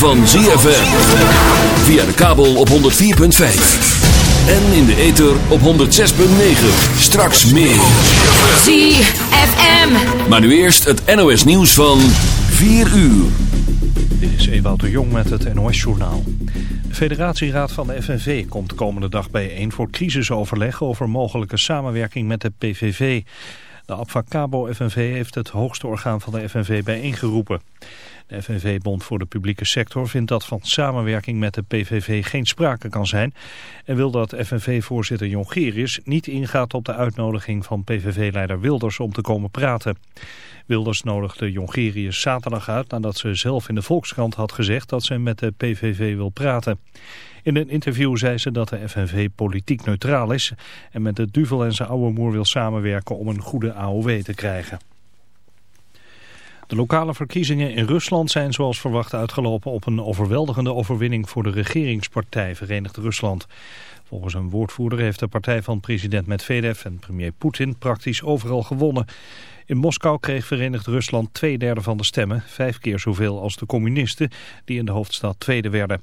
van ZFM. Via de kabel op 104.5. En in de ether op 106.9. Straks meer. ZFM. Maar nu eerst het NOS nieuws van 4 uur. Dit is Ewout de Jong met het NOS-journaal. De federatieraad van de FNV komt de komende dag bijeen voor crisisoverleg over mogelijke samenwerking met de PVV. De Abfacabo FNV heeft het hoogste orgaan van de FNV bijeengeroepen. De FNV-bond voor de publieke sector vindt dat van samenwerking met de PVV geen sprake kan zijn... en wil dat FNV-voorzitter Jongerius niet ingaat op de uitnodiging van PVV-leider Wilders om te komen praten. Wilders nodigde Jongerius zaterdag uit nadat ze zelf in de Volkskrant had gezegd dat ze met de PVV wil praten. In een interview zei ze dat de FNV politiek neutraal is en met de duvel en zijn oude moer wil samenwerken om een goede AOW te krijgen. De lokale verkiezingen in Rusland zijn zoals verwacht uitgelopen op een overweldigende overwinning voor de regeringspartij Verenigd Rusland. Volgens een woordvoerder heeft de partij van president Medvedev en premier Poetin praktisch overal gewonnen. In Moskou kreeg Verenigd Rusland twee derde van de stemmen, vijf keer zoveel als de communisten die in de hoofdstad tweede werden.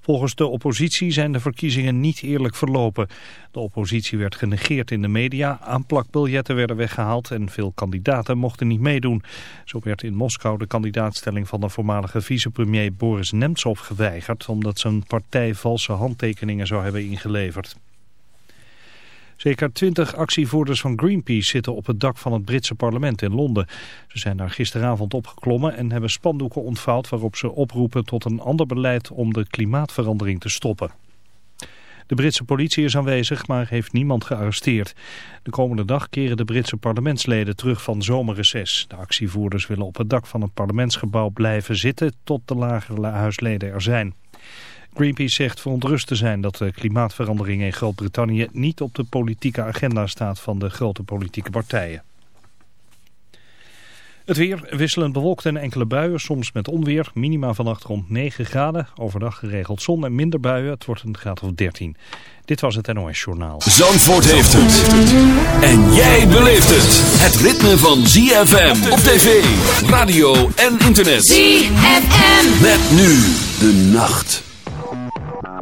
Volgens de oppositie zijn de verkiezingen niet eerlijk verlopen. De oppositie werd genegeerd in de media, aanplakbiljetten werden weggehaald en veel kandidaten mochten niet meedoen. Zo werd in Moskou de kandidaatstelling van de voormalige vicepremier Boris Nemtsov geweigerd omdat zijn partij valse handtekeningen zou hebben ingeleverd. Zeker twintig actievoerders van Greenpeace zitten op het dak van het Britse parlement in Londen. Ze zijn daar gisteravond opgeklommen en hebben spandoeken ontvouwd waarop ze oproepen tot een ander beleid om de klimaatverandering te stoppen. De Britse politie is aanwezig, maar heeft niemand gearresteerd. De komende dag keren de Britse parlementsleden terug van zomerreces. De actievoerders willen op het dak van het parlementsgebouw blijven zitten tot de lagere huisleden er zijn. Greenpeace zegt verontrust te zijn dat de klimaatverandering in Groot-Brittannië niet op de politieke agenda staat van de grote politieke partijen. Het weer wisselend bewolkt en enkele buien, soms met onweer. Minima vannacht rond 9 graden. Overdag geregeld zon en minder buien. Het wordt een graad of 13. Dit was het NOS Journaal. Zandvoort heeft het. En jij beleeft het. Het ritme van ZFM op tv, radio en internet. ZFM. Met nu de nacht.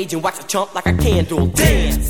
stage and watch a chump like a candle. Dance!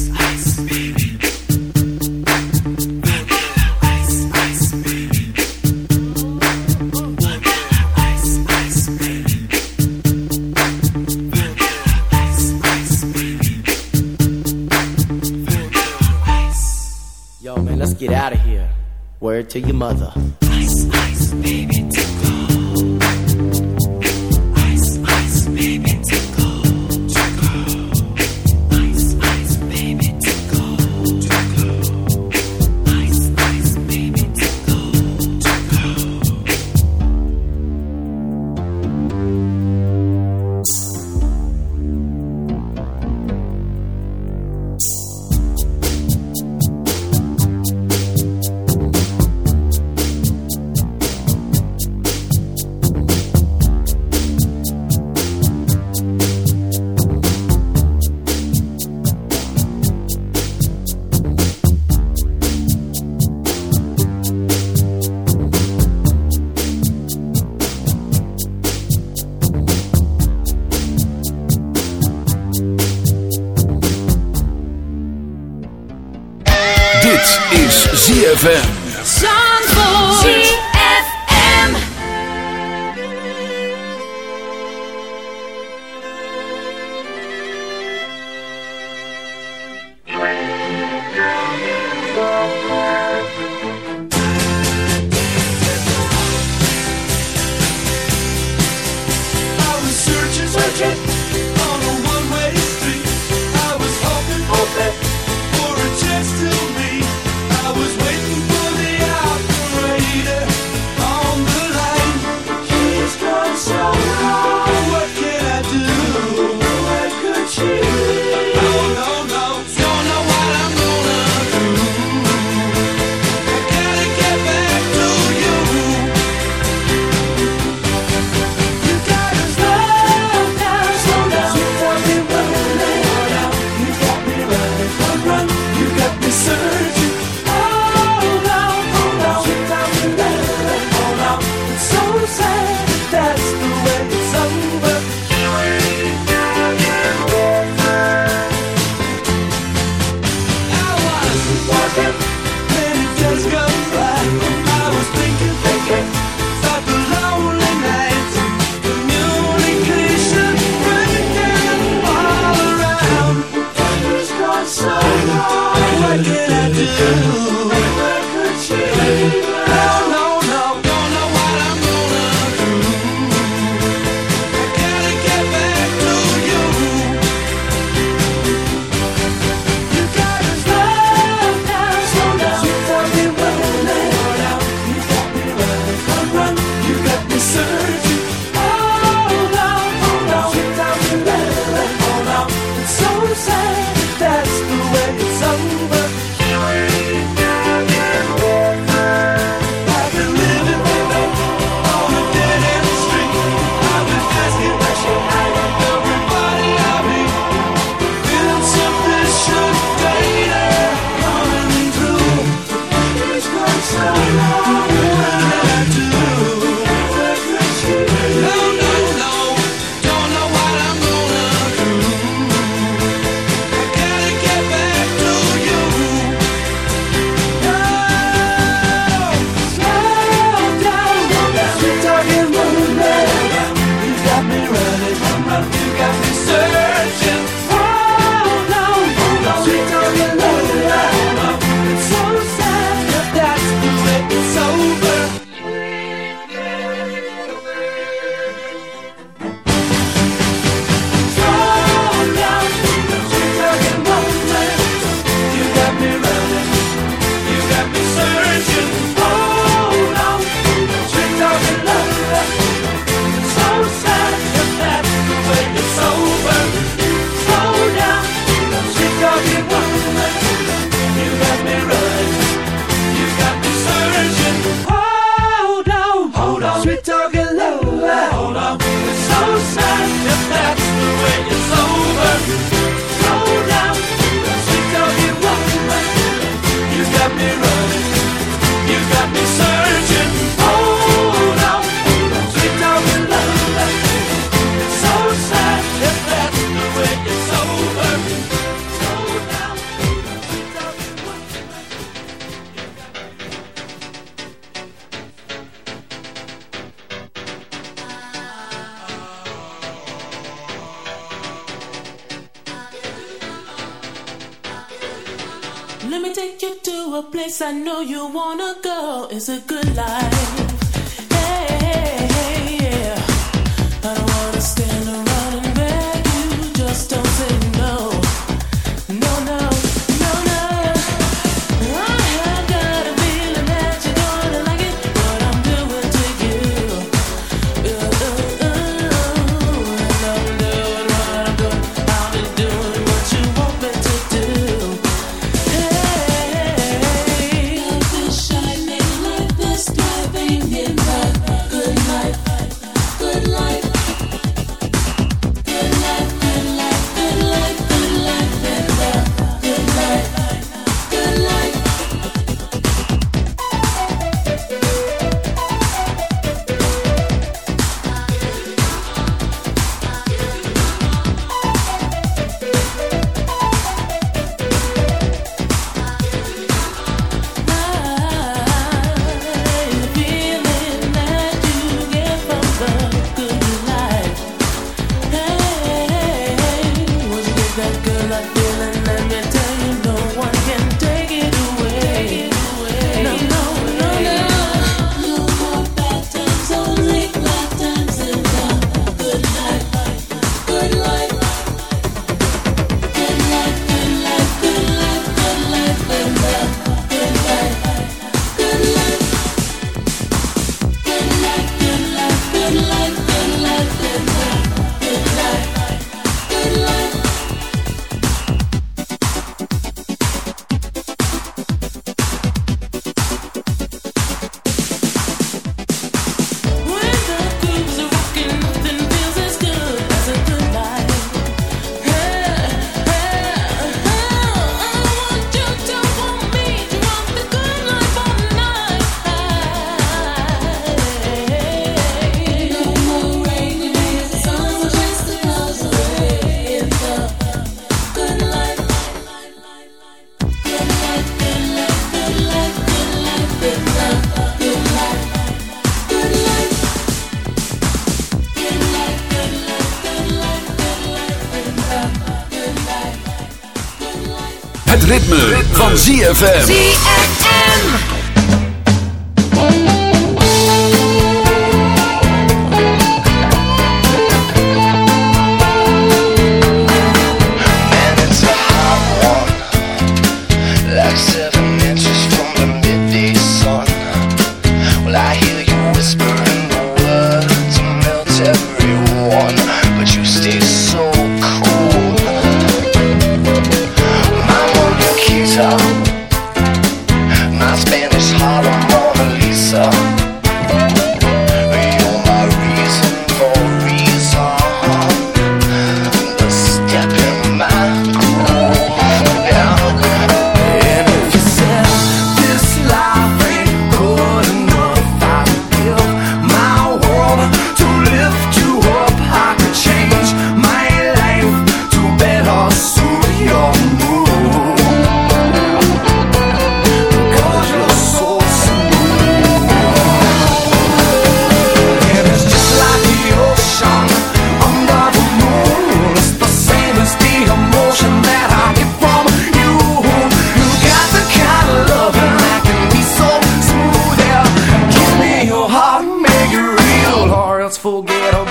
Word to your mother. ice, ice, ZFM. ZFM. fogueira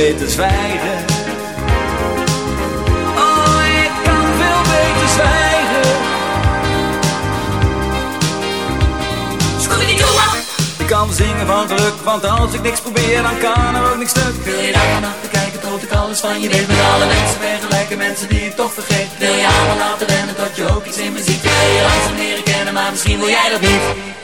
te zwijgen. Oh, ik kan veel beter zwijgen. Ik kan zingen van geluk, want als ik niks probeer, dan kan er ook niks stuk. Wil je daar naar kijken tot ik alles van je weet? Met alle mensen ben gelijke mensen die ik toch vergeet. Wil je allemaal laten rennen tot je ook iets in me ziet? Wil je langzaam leren kennen, maar misschien wil jij dat niet.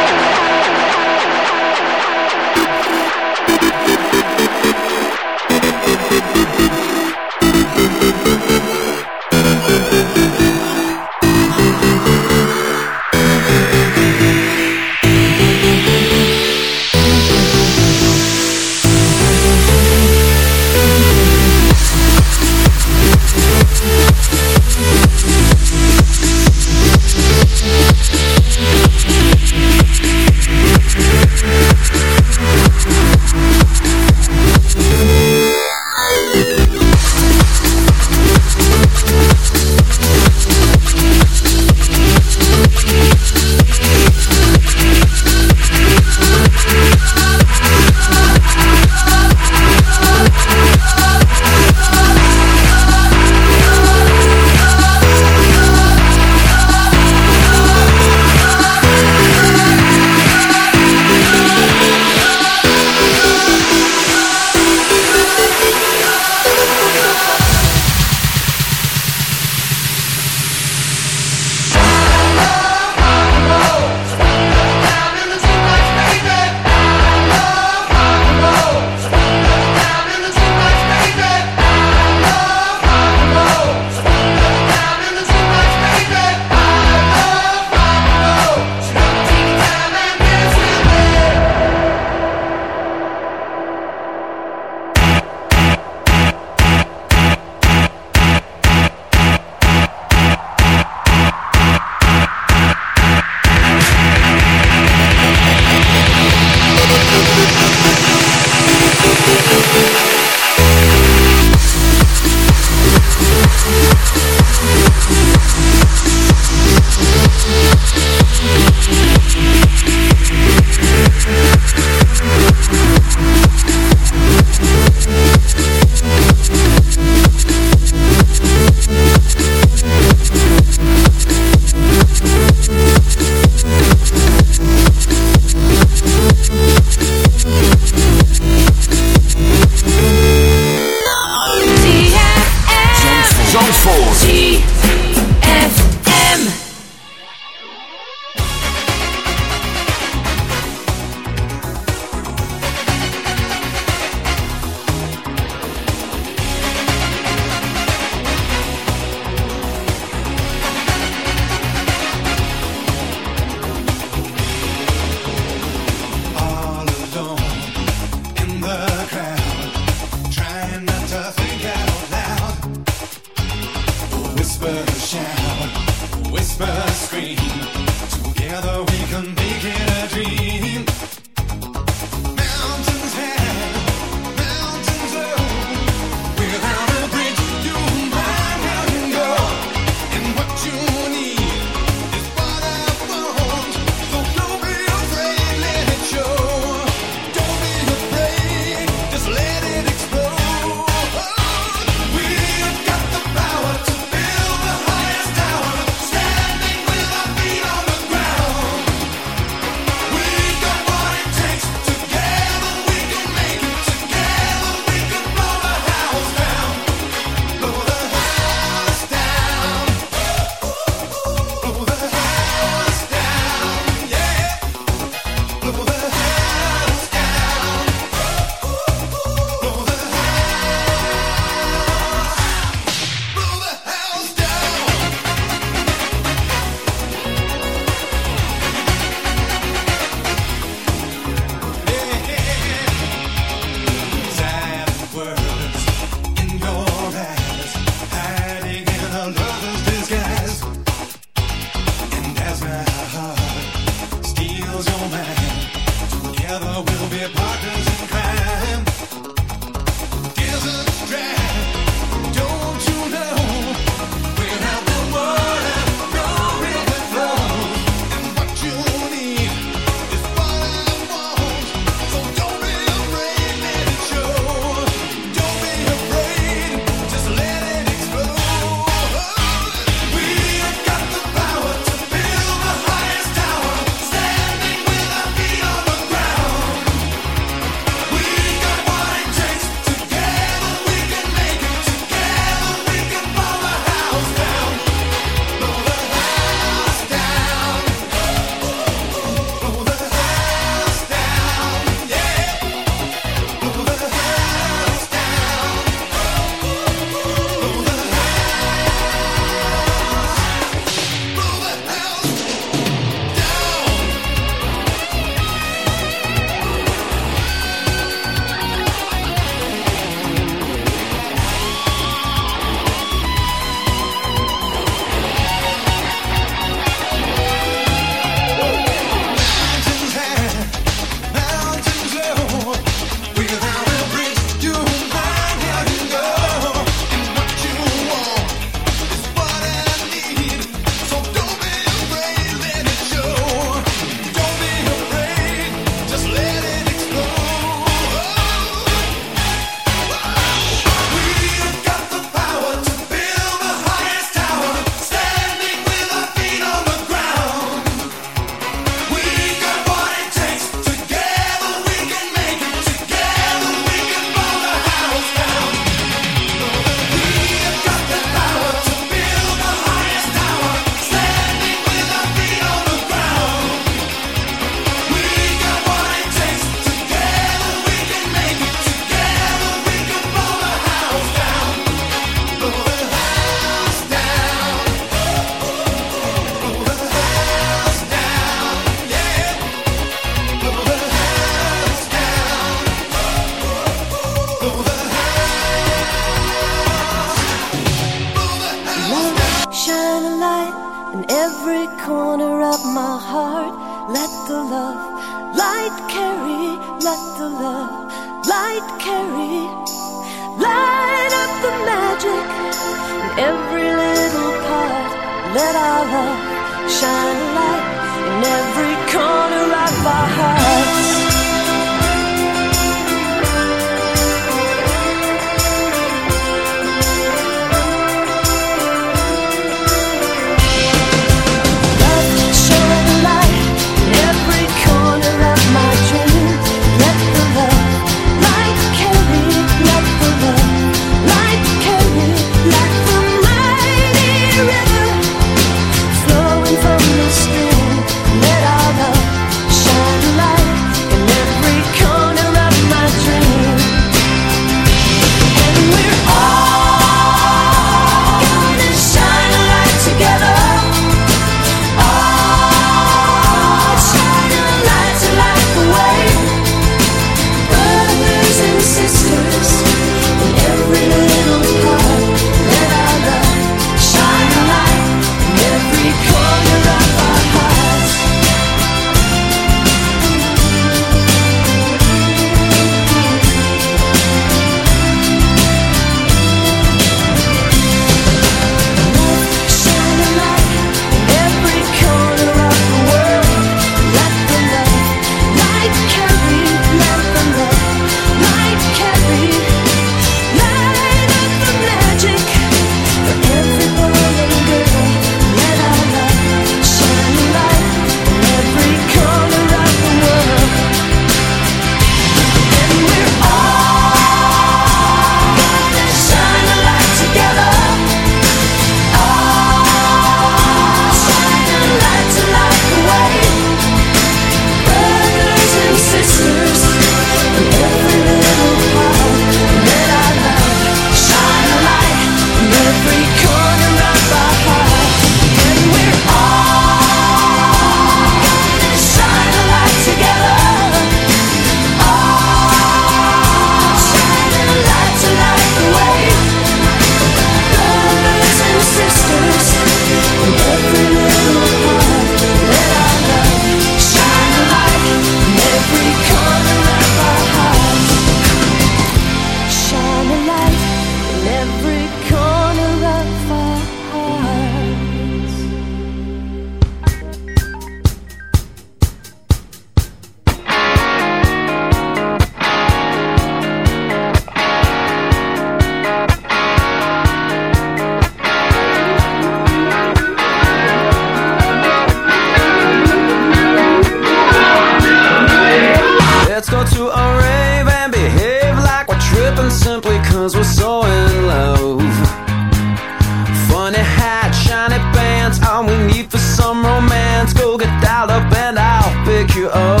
You oh,